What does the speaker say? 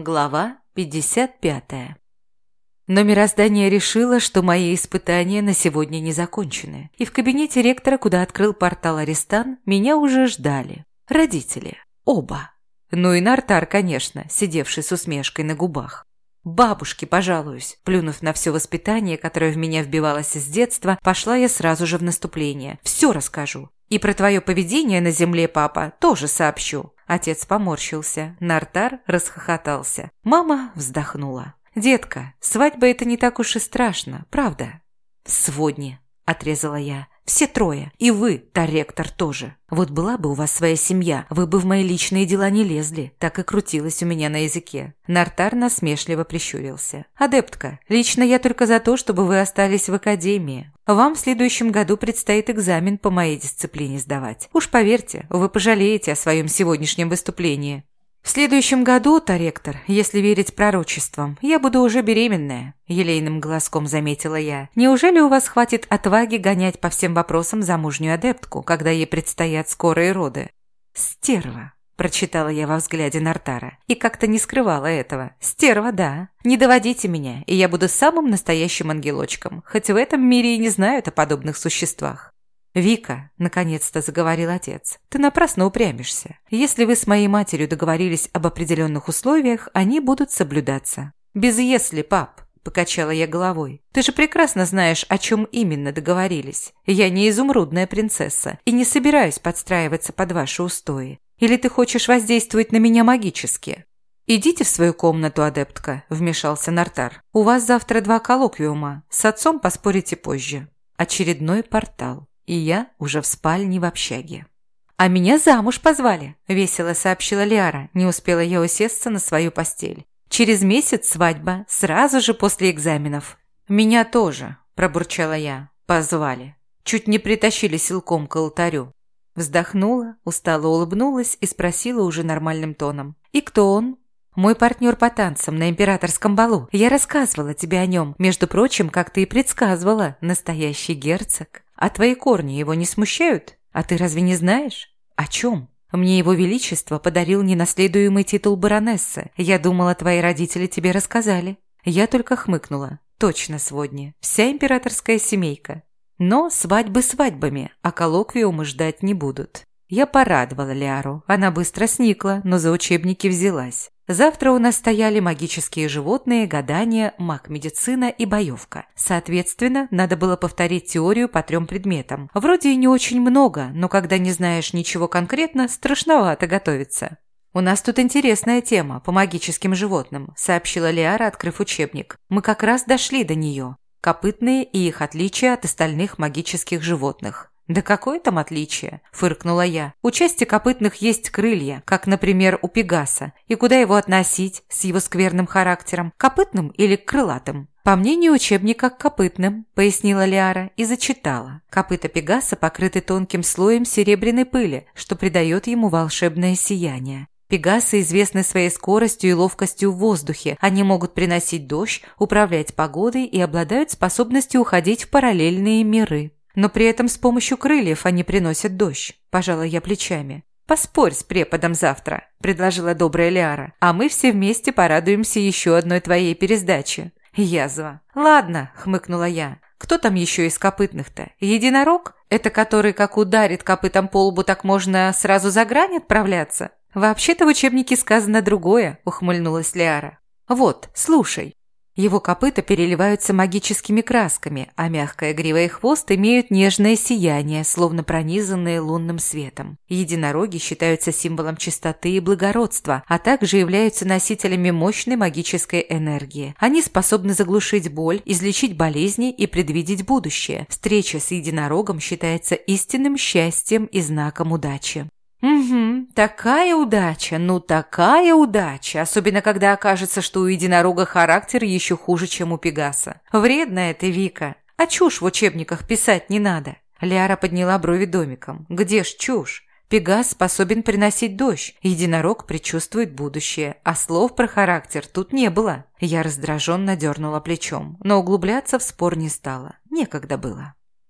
Глава 55. Но мироздание решило, что мои испытания на сегодня не закончены, и в кабинете ректора, куда открыл портал Арестан, меня уже ждали. Родители. Оба. Ну и Нартар, конечно, сидевший с усмешкой на губах. Бабушке пожалуюсь. Плюнув на все воспитание, которое в меня вбивалось с детства, пошла я сразу же в наступление. Все расскажу. И про твое поведение на земле, папа, тоже сообщу. Отец поморщился, Нартар расхохотался. Мама вздохнула. «Детка, свадьба – это не так уж и страшно, правда?» «Сводни», – отрезала я. Все трое. И вы, Таректор, тоже. Вот была бы у вас своя семья, вы бы в мои личные дела не лезли. Так и крутилось у меня на языке. Нартар насмешливо прищурился. Адептка, лично я только за то, чтобы вы остались в академии. Вам в следующем году предстоит экзамен по моей дисциплине сдавать. Уж поверьте, вы пожалеете о своем сегодняшнем выступлении. «В следующем году, Таректор, если верить пророчествам, я буду уже беременная», – елейным глазком заметила я. «Неужели у вас хватит отваги гонять по всем вопросам замужнюю адептку, когда ей предстоят скорые роды?» «Стерва», – прочитала я во взгляде Нартара, и как-то не скрывала этого. «Стерва, да. Не доводите меня, и я буду самым настоящим ангелочком, хоть в этом мире и не знают о подобных существах». «Вика», – наконец-то заговорил отец, – «ты напрасно упрямишься. Если вы с моей матерью договорились об определенных условиях, они будут соблюдаться». «Без «если», пап», – покачала я головой. «Ты же прекрасно знаешь, о чем именно договорились. Я не изумрудная принцесса и не собираюсь подстраиваться под ваши устои. Или ты хочешь воздействовать на меня магически?» «Идите в свою комнату, адептка», – вмешался Нартар. «У вас завтра два коллоквиума. С отцом поспорите позже». Очередной портал и я уже в спальне в общаге. «А меня замуж позвали», – весело сообщила Лиара. Не успела я усесться на свою постель. «Через месяц свадьба, сразу же после экзаменов». «Меня тоже», – пробурчала я. «Позвали. Чуть не притащили силком к алтарю». Вздохнула, устало улыбнулась и спросила уже нормальным тоном. «И кто он?» «Мой партнер по танцам на императорском балу. Я рассказывала тебе о нем. Между прочим, как ты и предсказывала, настоящий герцог». А твои корни его не смущают? А ты разве не знаешь? О чем? Мне его величество подарил ненаследуемый титул баронессы. Я думала, твои родители тебе рассказали. Я только хмыкнула. Точно, сводни. Вся императорская семейка. Но свадьбы свадьбами, а коллоквиумы ждать не будут. Я порадовала Ляру. Она быстро сникла, но за учебники взялась. Завтра у нас стояли магические животные, гадания, маг-медицина и боевка. Соответственно, надо было повторить теорию по трем предметам. Вроде и не очень много, но когда не знаешь ничего конкретно, страшновато готовиться. «У нас тут интересная тема по магическим животным», – сообщила Лиара, открыв учебник. «Мы как раз дошли до нее. Копытные и их отличия от остальных магических животных. «Да какое там отличие?» – фыркнула я. «У части копытных есть крылья, как, например, у Пегаса. И куда его относить с его скверным характером? Копытным или крылатым?» «По мнению учебника, копытным», – пояснила Лиара и зачитала. Копыта Пегаса покрыты тонким слоем серебряной пыли, что придает ему волшебное сияние. Пегасы известны своей скоростью и ловкостью в воздухе. Они могут приносить дождь, управлять погодой и обладают способностью уходить в параллельные миры. Но при этом с помощью крыльев они приносят дождь. Пожала я плечами. «Поспорь с преподом завтра», – предложила добрая Лиара. «А мы все вместе порадуемся еще одной твоей пересдаче». Язва. «Ладно», – хмыкнула я. «Кто там еще из копытных-то? Единорог? Это который как ударит копытом по лбу, так можно сразу за грань отправляться?» «Вообще-то в учебнике сказано другое», – ухмыльнулась Лиара. «Вот, слушай. Его копыта переливаются магическими красками, а мягкая грива и хвост имеют нежное сияние, словно пронизанные лунным светом. Единороги считаются символом чистоты и благородства, а также являются носителями мощной магической энергии. Они способны заглушить боль, излечить болезни и предвидеть будущее. Встреча с единорогом считается истинным счастьем и знаком удачи. «Угу, такая удача, ну такая удача, особенно когда окажется, что у единорога характер еще хуже, чем у Пегаса. Вредно это, Вика, а чушь в учебниках писать не надо». Ляра подняла брови домиком. «Где ж чушь? Пегас способен приносить дождь, единорог предчувствует будущее, а слов про характер тут не было». Я раздраженно дернула плечом, но углубляться в спор не стала. Некогда было.